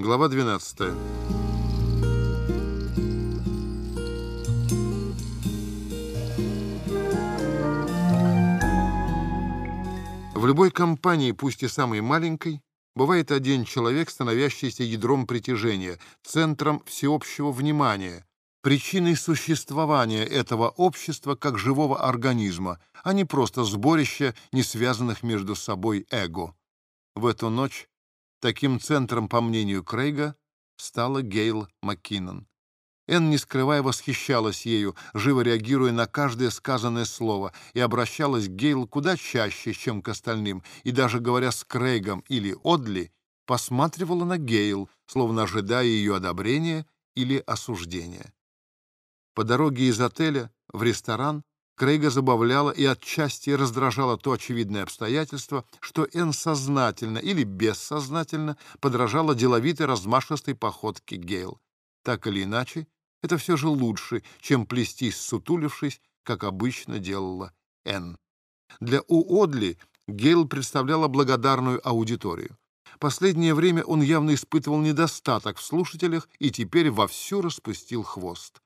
Глава 12. В любой компании, пусть и самой маленькой, бывает один человек, становящийся ядром притяжения, центром всеобщего внимания, причиной существования этого общества как живого организма, а не просто сборище не связанных между собой эго. В эту ночь таким центром, по мнению Крейга, стала Гейл Маккинон. Энн, не скрывая, восхищалась ею, живо реагируя на каждое сказанное слово, и обращалась к Гейл куда чаще, чем к остальным, и даже говоря с Крейгом или Одли, посматривала на Гейл, словно ожидая ее одобрения или осуждения. По дороге из отеля в ресторан Крейга забавляла и отчасти раздражало то очевидное обстоятельство, что Энн сознательно или бессознательно подражала деловитой размашистой походке Гейл. Так или иначе, это все же лучше, чем плестись, сутулившись, как обычно делала Энн. Для Уодли Гейл представляла благодарную аудиторию. Последнее время он явно испытывал недостаток в слушателях и теперь вовсю распустил хвост.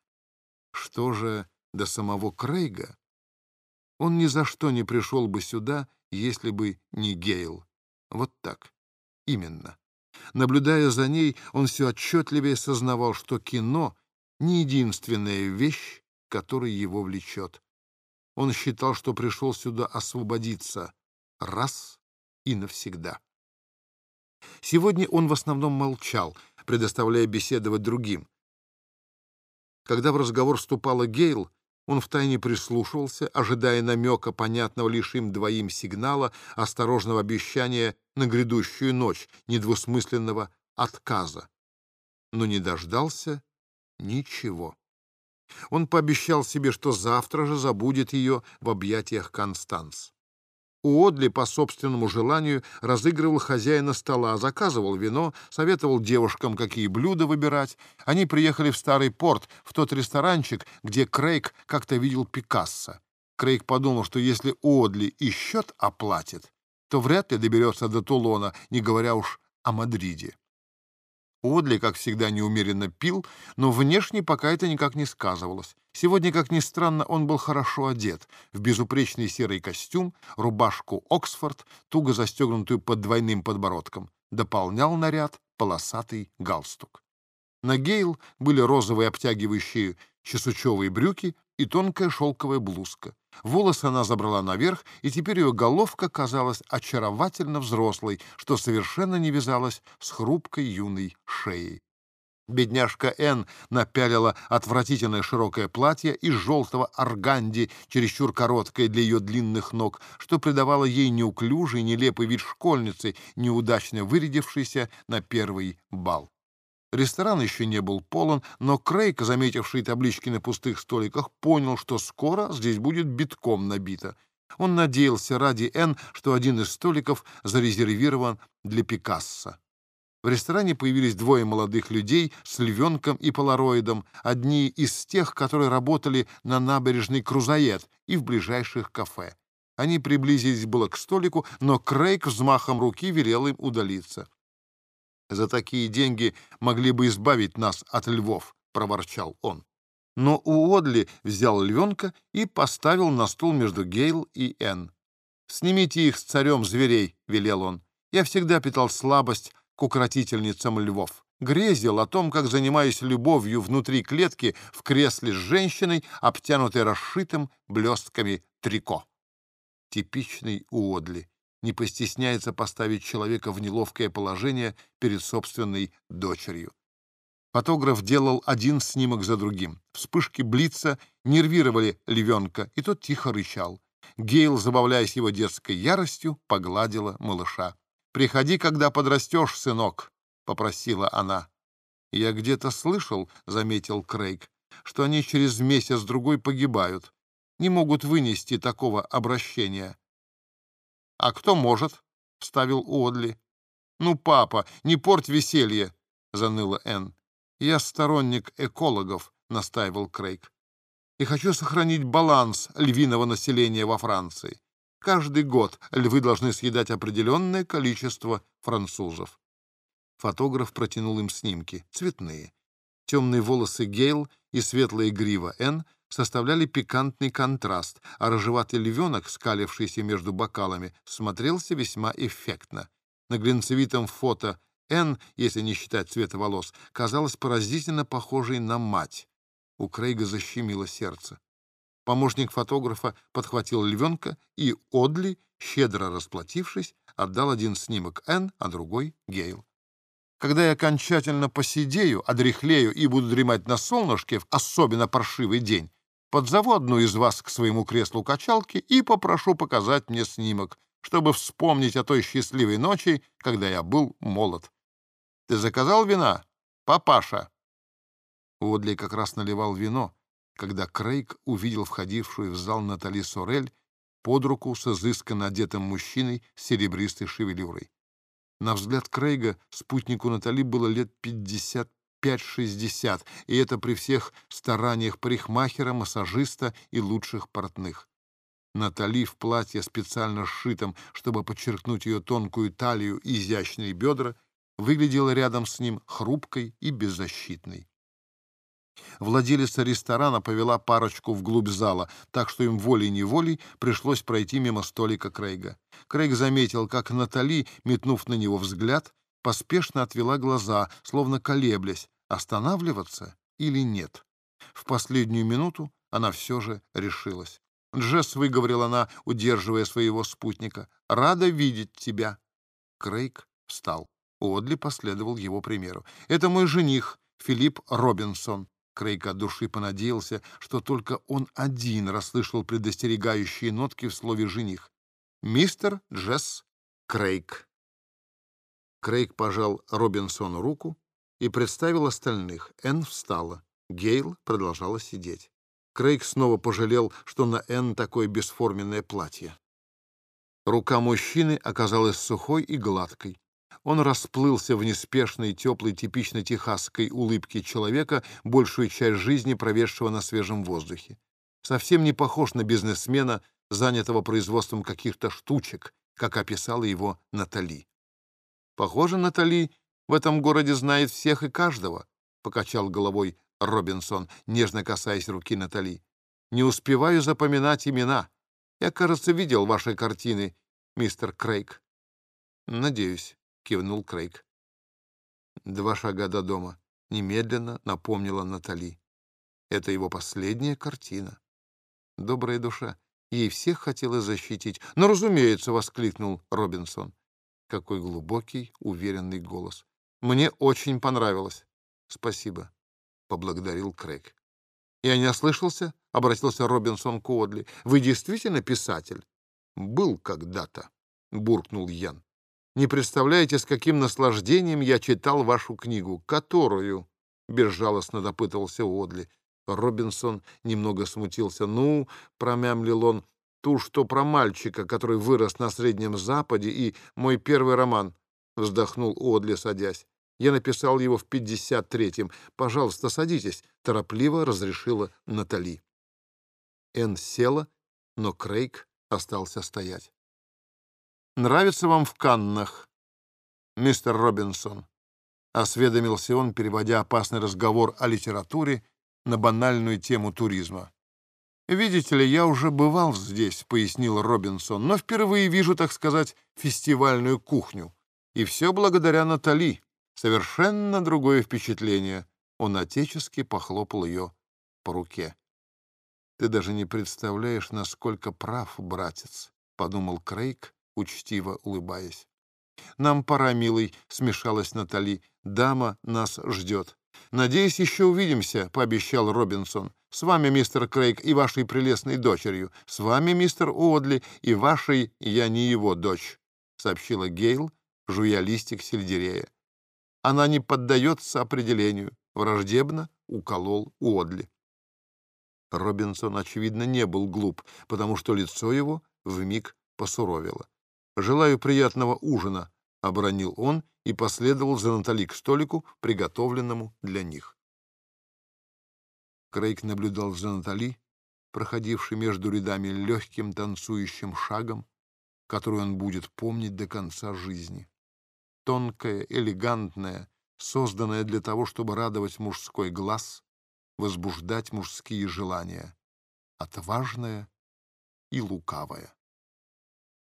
Что же до самого Крейга? Он ни за что не пришел бы сюда, если бы не Гейл. Вот так. Именно. Наблюдая за ней, он все отчетливее сознавал, что кино — не единственная вещь, которая его влечет. Он считал, что пришел сюда освободиться раз и навсегда. Сегодня он в основном молчал, предоставляя беседовать другим. Когда в разговор вступала Гейл, он втайне прислушивался, ожидая намека, понятного лишь им двоим сигнала, осторожного обещания на грядущую ночь, недвусмысленного отказа. Но не дождался ничего. Он пообещал себе, что завтра же забудет ее в объятиях Констанс. Уодли по собственному желанию разыгрывал хозяина стола, заказывал вино, советовал девушкам, какие блюда выбирать. Они приехали в Старый порт, в тот ресторанчик, где Крейг как-то видел Пикассо. Крейг подумал, что если Уодли и счет оплатит, то вряд ли доберется до Тулона, не говоря уж о Мадриде. Одли, как всегда, неумеренно пил, но внешне пока это никак не сказывалось. Сегодня, как ни странно, он был хорошо одет, в безупречный серый костюм, рубашку «Оксфорд», туго застегнутую под двойным подбородком. Дополнял наряд полосатый галстук. На Гейл были розовые обтягивающие чесучевые брюки и тонкая шелковая блузка. Волосы она забрала наверх, и теперь ее головка казалась очаровательно взрослой, что совершенно не вязалось с хрупкой юной шеей. Бедняжка Н напялила отвратительное широкое платье из желтого органди, чересчур короткое для ее длинных ног, что придавало ей неуклюжий, нелепый вид школьницы, неудачно вырядившейся на первый бал. Ресторан еще не был полон, но Крейг, заметивший таблички на пустых столиках, понял, что скоро здесь будет битком набито. Он надеялся ради Н, что один из столиков зарезервирован для Пикассо. В ресторане появились двое молодых людей с львенком и полароидом, одни из тех, которые работали на набережной Крузаед и в ближайших кафе. Они приблизились было к столику, но Крейг взмахом руки велел им удалиться. За такие деньги могли бы избавить нас от львов, — проворчал он. Но Уодли взял львенка и поставил на стул между Гейл и Энн. «Снимите их с царем зверей», — велел он. «Я всегда питал слабость к укротительницам львов. Грезил о том, как занимаюсь любовью внутри клетки в кресле с женщиной, обтянутой расшитым блестками трико». Типичный Уодли не постесняется поставить человека в неловкое положение перед собственной дочерью. Фотограф делал один снимок за другим. Вспышки блица нервировали львенка, и тот тихо рычал. Гейл, забавляясь его детской яростью, погладила малыша. «Приходи, когда подрастешь, сынок», — попросила она. «Я где-то слышал», — заметил Крейг, «что они через месяц-другой погибают, не могут вынести такого обращения. «А кто может?» — вставил Уодли. «Ну, папа, не порть веселье!» — заныла Энн. «Я сторонник экологов», — настаивал Крейг. «И хочу сохранить баланс львиного населения во Франции. Каждый год львы должны съедать определенное количество французов». Фотограф протянул им снимки, цветные. Темные волосы Гейл и светлая грива Н составляли пикантный контраст, а рыжеватый львенок, скалившийся между бокалами, смотрелся весьма эффектно. На глинцевитом фото Н, если не считать цвета волос, казалась поразительно похожей на мать. У Крейга защемило сердце. Помощник фотографа подхватил львенка, и Одли, щедро расплатившись, отдал один снимок Н, а другой — Гейл. Когда я окончательно посидею, одряхлею и буду дремать на солнышке в особенно паршивый день, подзову одну из вас к своему креслу качалки и попрошу показать мне снимок, чтобы вспомнить о той счастливой ночи, когда я был молод. Ты заказал вина, папаша?» Уодли как раз наливал вино, когда Крейг увидел входившую в зал Натали Сорель под руку с изысканно одетым мужчиной с серебристой шевелюрой. На взгляд Крейга спутнику Натали было лет 55-60, и это при всех стараниях парикмахера, массажиста и лучших портных. Натали в платье, специально сшитом, чтобы подчеркнуть ее тонкую талию и изящные бедра, выглядела рядом с ним хрупкой и беззащитной. Владелица ресторана повела парочку вглубь зала, так что им волей-неволей пришлось пройти мимо столика Крейга. Крейг заметил, как Натали, метнув на него взгляд, поспешно отвела глаза, словно колеблясь, останавливаться или нет. В последнюю минуту она все же решилась. «Джесс», — выговорила она, удерживая своего спутника, — «рада видеть тебя». Крейг встал. Одли последовал его примеру. «Это мой жених, Филипп Робинсон». Крейг от души понадеялся, что только он один расслышал предостерегающие нотки в слове «жених». «Мистер Джесс Крейг». Крейг пожал Робинсону руку и представил остальных. Энн встала. Гейл продолжала сидеть. Крейг снова пожалел, что на Энн такое бесформенное платье. Рука мужчины оказалась сухой и гладкой. Он расплылся в неспешной, теплой, типично техасской улыбке человека, большую часть жизни проведшего на свежем воздухе. Совсем не похож на бизнесмена, занятого производством каких-то штучек, как описала его Натали. «Похоже, Натали в этом городе знает всех и каждого», — покачал головой Робинсон, нежно касаясь руки Натали. «Не успеваю запоминать имена. Я, кажется, видел ваши картины, мистер Крейг». «Надеюсь». — кивнул Крейг. Два шага до дома. Немедленно напомнила Натали. Это его последняя картина. Добрая душа. Ей всех хотелось защитить. «Ну, разумеется!» — воскликнул Робинсон. Какой глубокий, уверенный голос. «Мне очень понравилось». «Спасибо», — поблагодарил Крейг. «Я не ослышался?» — обратился Робинсон к Одли. «Вы действительно писатель?» «Был когда-то», — буркнул Ян. Не представляете, с каким наслаждением я читал вашу книгу. Которую?» — безжалостно допытывался Одли. Робинсон немного смутился. «Ну», — промямлил он, — «ту, что про мальчика, который вырос на Среднем Западе, и мой первый роман», — вздохнул Одли, садясь. «Я написал его в 53-м. Пожалуйста, садитесь», — торопливо разрешила Натали. Энн села, но Крейг остался стоять. «Нравится вам в Каннах, мистер Робинсон?» — осведомился он, переводя опасный разговор о литературе на банальную тему туризма. «Видите ли, я уже бывал здесь», — пояснил Робинсон, «но впервые вижу, так сказать, фестивальную кухню. И все благодаря Натали. Совершенно другое впечатление». Он отечески похлопал ее по руке. «Ты даже не представляешь, насколько прав, братец», — подумал Крейг, учтиво улыбаясь. «Нам пора, милый», — смешалась Натали. «Дама нас ждет». «Надеюсь, еще увидимся», — пообещал Робинсон. «С вами, мистер Крейг, и вашей прелестной дочерью. С вами, мистер Уодли, и вашей, я не его дочь», — сообщила Гейл, жуя листик сельдерея. «Она не поддается определению», — враждебно уколол Уодли. Робинсон, очевидно, не был глуп, потому что лицо его вмиг посуровило. «Желаю приятного ужина», — обронил он и последовал за Натали к столику, приготовленному для них. Крейг наблюдал за Натали, проходившей между рядами легким танцующим шагом, который он будет помнить до конца жизни. тонкая, элегантная, созданная для того, чтобы радовать мужской глаз, возбуждать мужские желания, отважная и лукавая.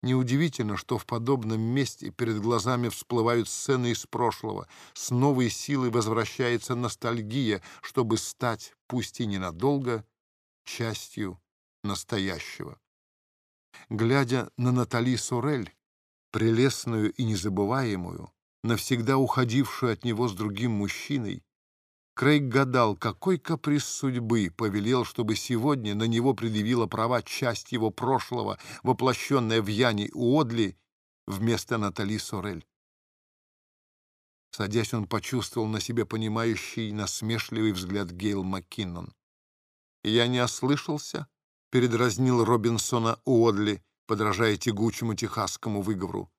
Неудивительно, что в подобном месте перед глазами всплывают сцены из прошлого, с новой силой возвращается ностальгия, чтобы стать, пусть и ненадолго, частью настоящего. Глядя на Натали Сорель, прелестную и незабываемую, навсегда уходившую от него с другим мужчиной, Крейг гадал, какой каприз судьбы повелел, чтобы сегодня на него предъявила права часть его прошлого, воплощенная в Яне Уодли вместо Натали Сорель. Садясь, он почувствовал на себе понимающий, насмешливый взгляд Гейл Маккиннон. «Я не ослышался?» — передразнил Робинсона Уодли, подражая тягучему техасскому выговору.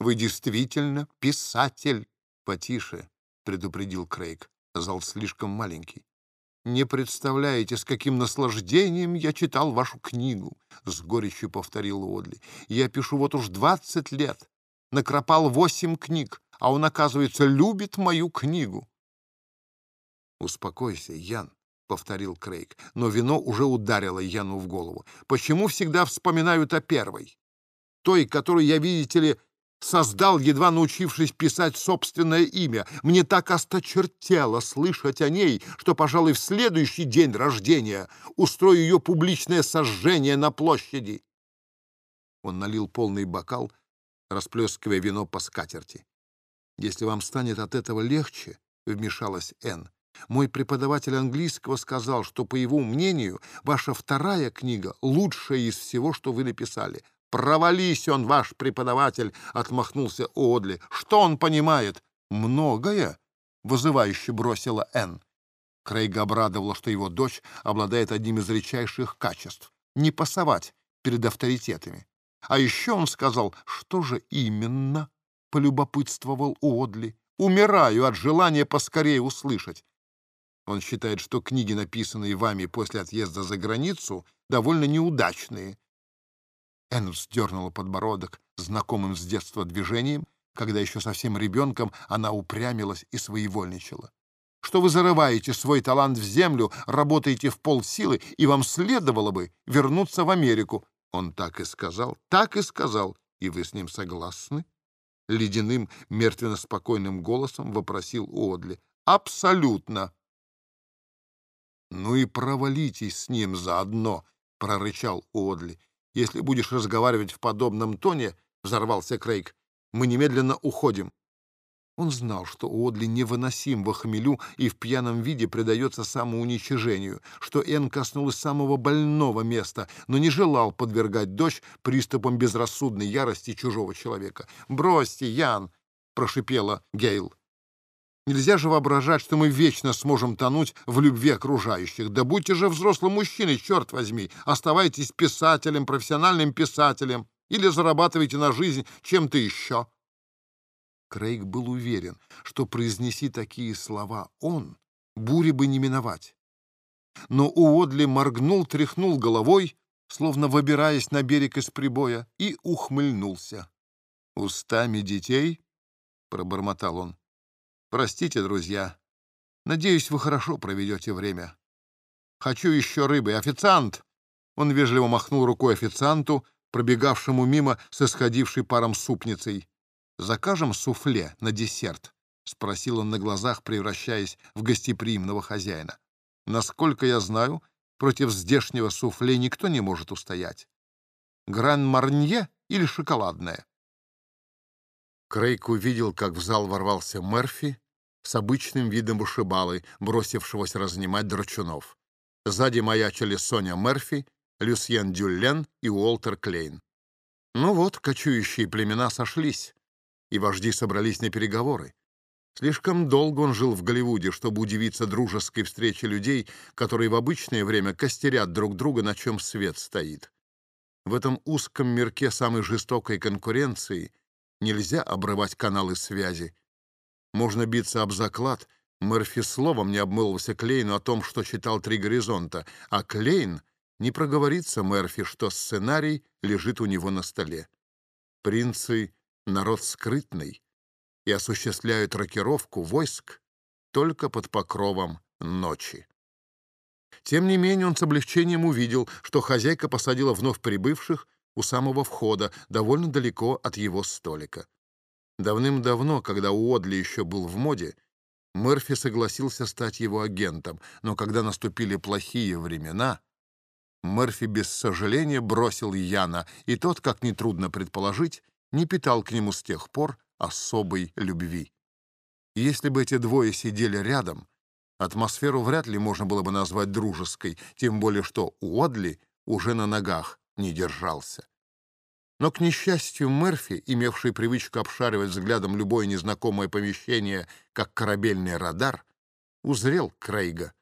«Вы действительно писатель?» «Потише», — предупредил Крейг. Зал слишком маленький. «Не представляете, с каким наслаждением я читал вашу книгу», — с горечью повторил Уодли. «Я пишу вот уж двадцать лет. Накропал восемь книг, а он, оказывается, любит мою книгу». «Успокойся, Ян», — повторил Крейг, но вино уже ударило Яну в голову. «Почему всегда вспоминают о первой? Той, которую я, видите ли, создал, едва научившись писать собственное имя. Мне так осточертело слышать о ней, что, пожалуй, в следующий день рождения устрою ее публичное сожжение на площади». Он налил полный бокал, расплескивая вино по скатерти. «Если вам станет от этого легче», — вмешалась Энн, мой преподаватель английского сказал, что, по его мнению, ваша вторая книга лучшая из всего, что вы написали. «Провались он, ваш преподаватель!» — отмахнулся Одли. «Что он понимает?» «Многое!» — вызывающе бросила Энн. Крейга обрадовала, что его дочь обладает одним из редчайших качеств — не пасовать перед авторитетами. А еще он сказал, что же именно, — полюбопытствовал Одли. «Умираю от желания поскорее услышать. Он считает, что книги, написанные вами после отъезда за границу, довольно неудачные. Эннус дернула подбородок знакомым с детства движением, когда еще совсем ребенком она упрямилась и своевольничала. Что вы зарываете свой талант в землю, работаете в полсилы, и вам следовало бы вернуться в Америку. Он так и сказал, так и сказал. И вы с ним согласны? Ледяным, мертвенно-спокойным голосом вопросил Одли. Абсолютно. «Ну и провалитесь с ним заодно», — прорычал Одли. «Если будешь разговаривать в подобном тоне», — взорвался Крейг, — «мы немедленно уходим». Он знал, что Одли невыносим в хмелю и в пьяном виде предается самоуничижению, что Эн коснулась самого больного места, но не желал подвергать дочь приступам безрассудной ярости чужого человека. «Бросьте, Ян!» — прошипела Гейл. Нельзя же воображать, что мы вечно сможем тонуть в любви окружающих. Да будьте же взрослым мужчиной, черт возьми. Оставайтесь писателем, профессиональным писателем. Или зарабатывайте на жизнь чем-то еще. Крейг был уверен, что произнеси такие слова он, бури бы не миновать. Но Уодли моргнул, тряхнул головой, словно выбираясь на берег из прибоя, и ухмыльнулся. «Устами детей?» — пробормотал он. Простите, друзья. Надеюсь, вы хорошо проведете время. Хочу еще рыбы. Официант!» Он вежливо махнул рукой официанту, пробегавшему мимо с исходившей паром супницей. «Закажем суфле на десерт?» — спросил он на глазах, превращаясь в гостеприимного хозяина. «Насколько я знаю, против здешнего суфле никто не может устоять. Гран-марнье или шоколадное?» Крейг увидел, как в зал ворвался Мерфи с обычным видом вышибалы, бросившегося разнимать драчунов. Сзади маячили Соня Мерфи, Люсьен Дюллен и Уолтер Клейн. Ну вот, кочующие племена сошлись, и вожди собрались на переговоры. Слишком долго он жил в Голливуде, чтобы удивиться дружеской встрече людей, которые в обычное время костерят друг друга, на чем свет стоит. В этом узком мирке самой жестокой конкуренции — Нельзя обрывать каналы связи. Можно биться об заклад. Мерфи словом не обмылся Клейну о том, что читал «Три горизонта», а Клейн не проговорится Мерфи, что сценарий лежит у него на столе. Принцы — народ скрытный. и осуществляют рокировку войск только под покровом ночи. Тем не менее он с облегчением увидел, что хозяйка посадила вновь прибывших у самого входа, довольно далеко от его столика. Давным-давно, когда Уодли еще был в моде, Мерфи согласился стать его агентом, но когда наступили плохие времена, Мерфи без сожаления бросил Яна, и тот, как нетрудно предположить, не питал к нему с тех пор особой любви. Если бы эти двое сидели рядом, атмосферу вряд ли можно было бы назвать дружеской, тем более что Уодли уже на ногах не держался. Но, к несчастью, Мерфи, имевший привычку обшаривать взглядом любое незнакомое помещение, как корабельный радар, узрел Крейга,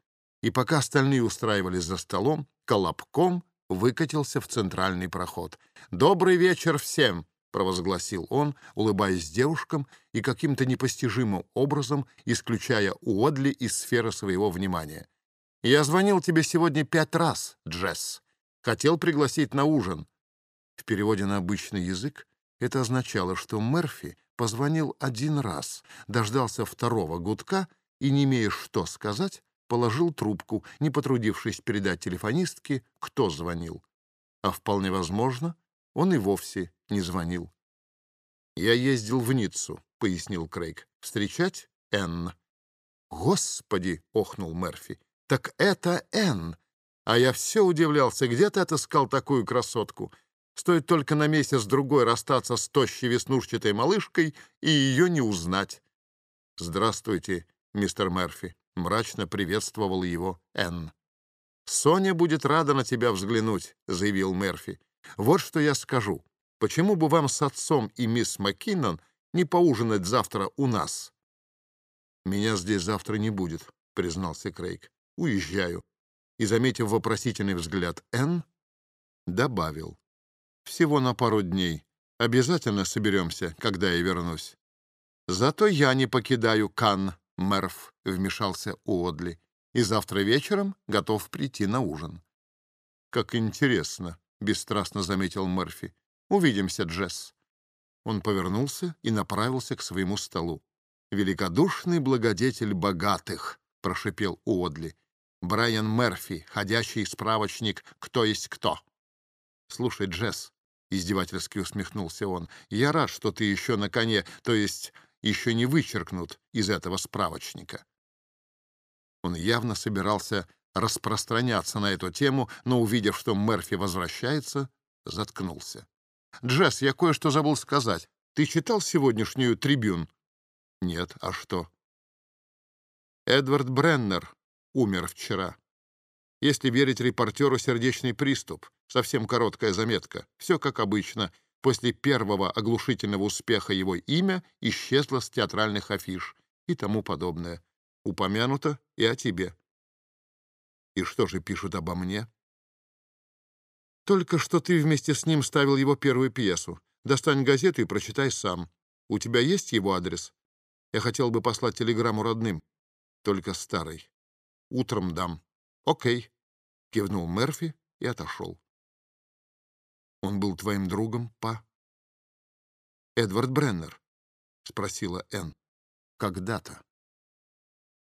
и пока остальные устраивались за столом, колобком выкатился в центральный проход. «Добрый вечер всем!» — провозгласил он, улыбаясь девушкам и каким-то непостижимым образом исключая Уодли из сферы своего внимания. «Я звонил тебе сегодня пять раз, Джесс. Хотел пригласить на ужин. В переводе на обычный язык это означало, что Мерфи позвонил один раз, дождался второго гудка и, не имея что сказать, положил трубку, не потрудившись передать телефонистке, кто звонил. А вполне возможно, он и вовсе не звонил. «Я ездил в Ниццу», — пояснил Крейг. «Встречать Энн». «Господи!» — охнул Мерфи. «Так это Энн! А я все удивлялся, где ты отыскал такую красотку? Стоит только на месяц-другой расстаться с тощей веснушчатой малышкой и ее не узнать. «Здравствуйте, мистер Мерфи», — мрачно приветствовал его Энн. «Соня будет рада на тебя взглянуть», — заявил Мерфи. «Вот что я скажу. Почему бы вам с отцом и мисс Маккинон не поужинать завтра у нас?» «Меня здесь завтра не будет», — признался Крейг. «Уезжаю». И, заметив вопросительный взгляд Энн, добавил. Всего на пару дней. Обязательно соберемся, когда я вернусь. Зато я не покидаю Кан, Мерф, вмешался Уодли, и завтра вечером готов прийти на ужин. Как интересно, бесстрастно заметил Мерфи. Увидимся, Джесс. Он повернулся и направился к своему столу. «Великодушный благодетель богатых», — прошипел Уодли. «Брайан Мерфи, ходящий справочник «Кто есть кто». Слушай, Джесс, — издевательски усмехнулся он. «Я рад, что ты еще на коне, то есть еще не вычеркнут из этого справочника». Он явно собирался распространяться на эту тему, но, увидев, что Мерфи возвращается, заткнулся. «Джесс, я кое-что забыл сказать. Ты читал сегодняшнюю «Трибюн»?» «Нет, а что?» Эдвард Бреннер умер вчера. Если верить репортеру, сердечный приступ. Совсем короткая заметка. Все как обычно. После первого оглушительного успеха его имя исчезло с театральных афиш и тому подобное. Упомянуто и о тебе. И что же пишут обо мне? Только что ты вместе с ним ставил его первую пьесу. Достань газету и прочитай сам. У тебя есть его адрес? Я хотел бы послать телеграмму родным. Только старый. Утром дам. Окей. Кивнул Мерфи и отошел. Он был твоим другом, па? Эдвард Бреннер, спросила Энн. Когда-то.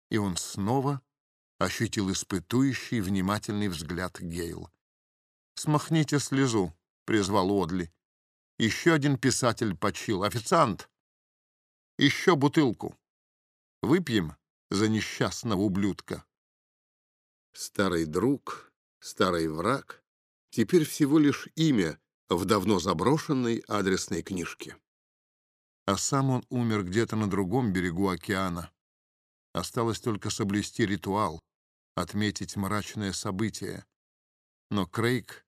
И он снова ощутил испытующий, внимательный взгляд Гейл. «Смахните слезу», — призвал Одли. «Еще один писатель почил. Официант! Еще бутылку. Выпьем за несчастного ублюдка». Старый друг, старый враг, теперь всего лишь имя, в давно заброшенной адресной книжке. А сам он умер где-то на другом берегу океана. Осталось только соблюсти ритуал, отметить мрачное событие. Но Крейг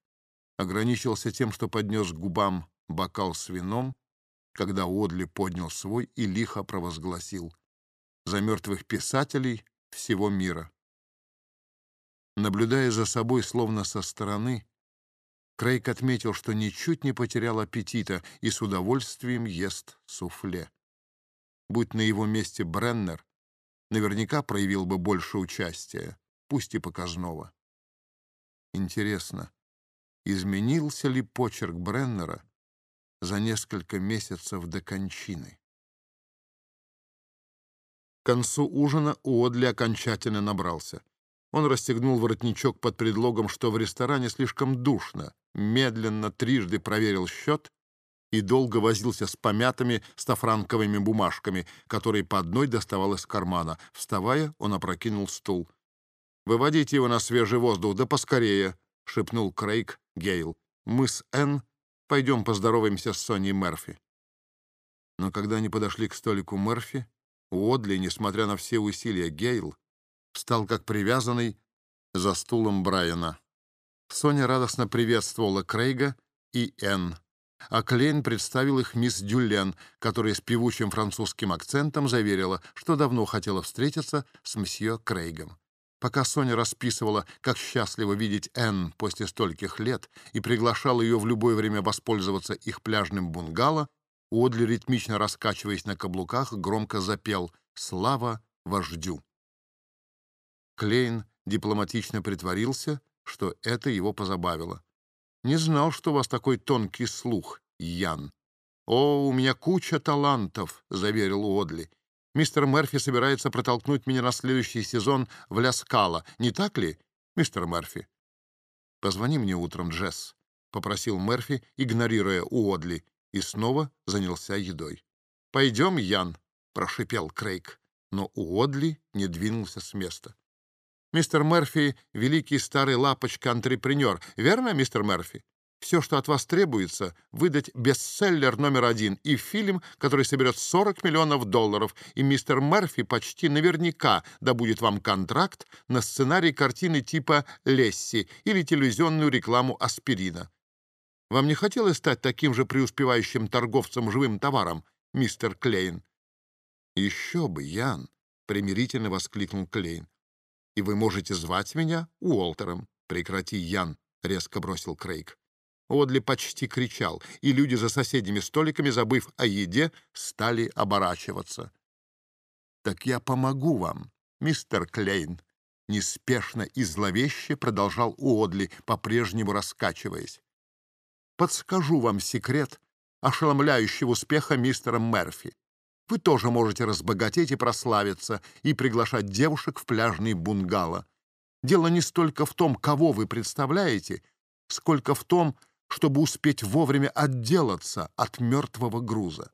ограничился тем, что поднес к губам бокал с вином, когда Одли поднял свой и лихо провозгласил «За мертвых писателей всего мира». Наблюдая за собой словно со стороны, Крейг отметил, что ничуть не потерял аппетита и с удовольствием ест суфле. Будь на его месте Бреннер, наверняка проявил бы больше участия, пусть и показного. Интересно, изменился ли почерк Бреннера за несколько месяцев до кончины? концу ужина Уодли окончательно набрался. Он расстегнул воротничок под предлогом, что в ресторане слишком душно, медленно трижды проверил счет и долго возился с помятыми стафранковыми бумажками, которые по одной доставал из кармана. Вставая, он опрокинул стул. «Выводите его на свежий воздух, да поскорее!» — шепнул Крейг Гейл. «Мы с Энн пойдем поздороваемся с Соней Мерфи». Но когда они подошли к столику Мерфи, Уодли, несмотря на все усилия Гейл, стал как привязанный за стулом Брайана. Соня радостно приветствовала Крейга и Энн, а Клейн представил их мисс Дюлен, которая с певучим французским акцентом заверила, что давно хотела встретиться с мсье Крейгом. Пока Соня расписывала, как счастливо видеть Энн после стольких лет и приглашала ее в любое время воспользоваться их пляжным бунгало, Одли, ритмично раскачиваясь на каблуках, громко запел «Слава вождю». Клейн дипломатично притворился, что это его позабавило. «Не знал, что у вас такой тонкий слух, Ян». «О, у меня куча талантов», — заверил Уодли. «Мистер Мерфи собирается протолкнуть меня на следующий сезон в Ляскала, не так ли, мистер Мерфи?» «Позвони мне утром, Джесс», — попросил Мерфи, игнорируя Уодли, и снова занялся едой. «Пойдем, Ян», — прошипел Крейг, но Уодли не двинулся с места. Мистер Мерфи — великий старый лапочка-антрепренер. Верно, мистер Мерфи? Все, что от вас требуется, выдать бестселлер номер один и фильм, который соберет 40 миллионов долларов, и мистер Мерфи почти наверняка добудет вам контракт на сценарий картины типа «Лесси» или телевизионную рекламу аспирина. Вам не хотелось стать таким же преуспевающим торговцем живым товаром, мистер Клейн? «Еще бы, Ян!» — примирительно воскликнул Клейн. И вы можете звать меня Уолтером. Прекрати, Ян, — резко бросил Крейг. Одли почти кричал, и люди за соседними столиками, забыв о еде, стали оборачиваться. «Так я помогу вам, мистер Клейн», — неспешно и зловеще продолжал Уодли, по-прежнему раскачиваясь. «Подскажу вам секрет ошеломляющего успеха мистера Мерфи. Вы тоже можете разбогатеть и прославиться, и приглашать девушек в пляжный бунгало. Дело не столько в том, кого вы представляете, сколько в том, чтобы успеть вовремя отделаться от мертвого груза.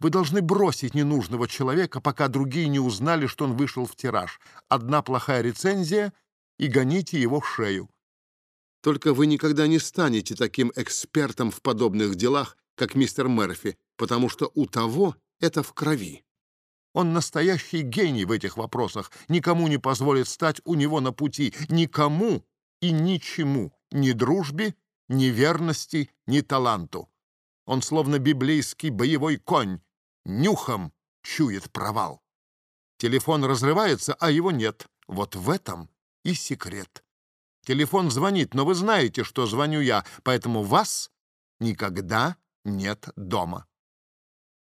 Вы должны бросить ненужного человека, пока другие не узнали, что он вышел в тираж. Одна плохая рецензия — и гоните его в шею. Только вы никогда не станете таким экспертом в подобных делах, как мистер Мерфи, потому что у того это в крови. Он настоящий гений в этих вопросах, никому не позволит стать у него на пути, никому и ничему, ни дружбе, ни верности, ни таланту. Он словно библейский боевой конь, нюхом чует провал. Телефон разрывается, а его нет. Вот в этом и секрет. Телефон звонит, но вы знаете, что звоню я, поэтому вас никогда нет дома.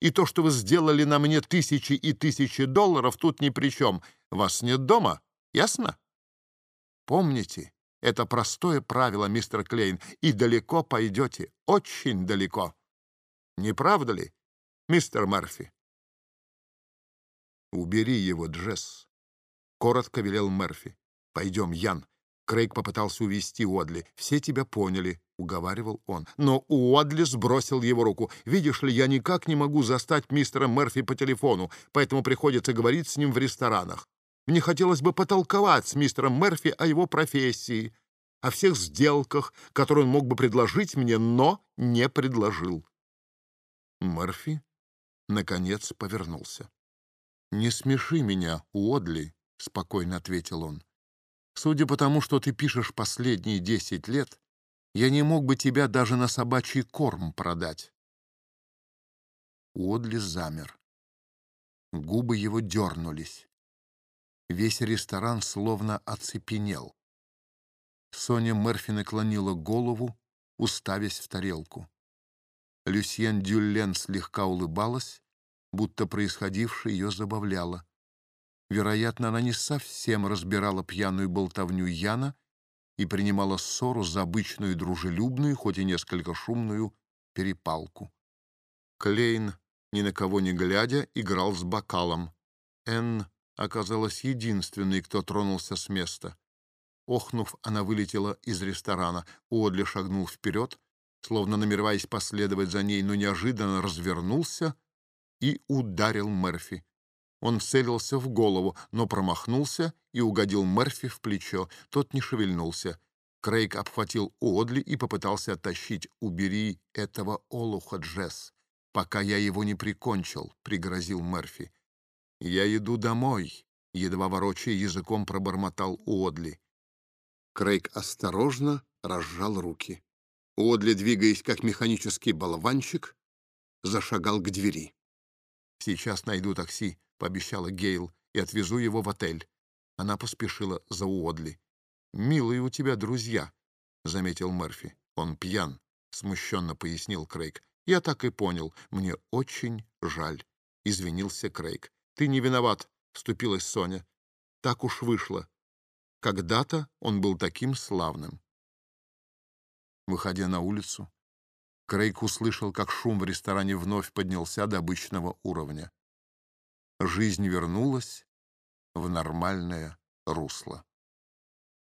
И то, что вы сделали на мне тысячи и тысячи долларов, тут ни при чем. Вас нет дома, ясно? Помните, это простое правило, мистер Клейн, и далеко пойдете, очень далеко. Не правда ли, мистер Мерфи? «Убери его, Джесс», — коротко велел Мерфи. «Пойдем, Ян, Крейг попытался увести Уодли. «Все тебя поняли», — уговаривал он. Но Уодли сбросил его руку. «Видишь ли, я никак не могу застать мистера Мерфи по телефону, поэтому приходится говорить с ним в ресторанах. Мне хотелось бы потолковать с мистером Мерфи о его профессии, о всех сделках, которые он мог бы предложить мне, но не предложил». Мерфи, наконец, повернулся. «Не смеши меня, Уодли», — спокойно ответил он. Судя по тому, что ты пишешь последние десять лет, я не мог бы тебя даже на собачий корм продать. Уодли замер. Губы его дернулись. Весь ресторан словно оцепенел. Соня Мерфи наклонила голову, уставясь в тарелку. Люсьен Дюллен слегка улыбалась, будто происходившее ее забавляло. Вероятно, она не совсем разбирала пьяную болтовню Яна и принимала ссору за обычную дружелюбную, хоть и несколько шумную, перепалку. Клейн, ни на кого не глядя, играл с бокалом. Энн оказалась единственной, кто тронулся с места. Охнув, она вылетела из ресторана. Уодли шагнул вперед, словно намереваясь последовать за ней, но неожиданно развернулся и ударил Мерфи. Он целился в голову, но промахнулся и угодил Мерфи в плечо. Тот не шевельнулся. Крейг обхватил Уодли и попытался оттащить. «Убери этого олуха, Джесс, пока я его не прикончил», — пригрозил Мерфи. «Я иду домой», — едва ворочая языком пробормотал Уодли. Крейг осторожно разжал руки. Уодли, двигаясь как механический болванчик, зашагал к двери. «Сейчас найду такси», — пообещала Гейл, — «и отвезу его в отель». Она поспешила за Уодли. «Милые у тебя друзья», — заметил Мерфи. «Он пьян», — смущенно пояснил Крейг. «Я так и понял. Мне очень жаль», — извинился Крейг. «Ты не виноват», — вступилась Соня. «Так уж вышло. Когда-то он был таким славным. Выходя на улицу, Крейг услышал, как шум в ресторане вновь поднялся до обычного уровня. Жизнь вернулась в нормальное русло.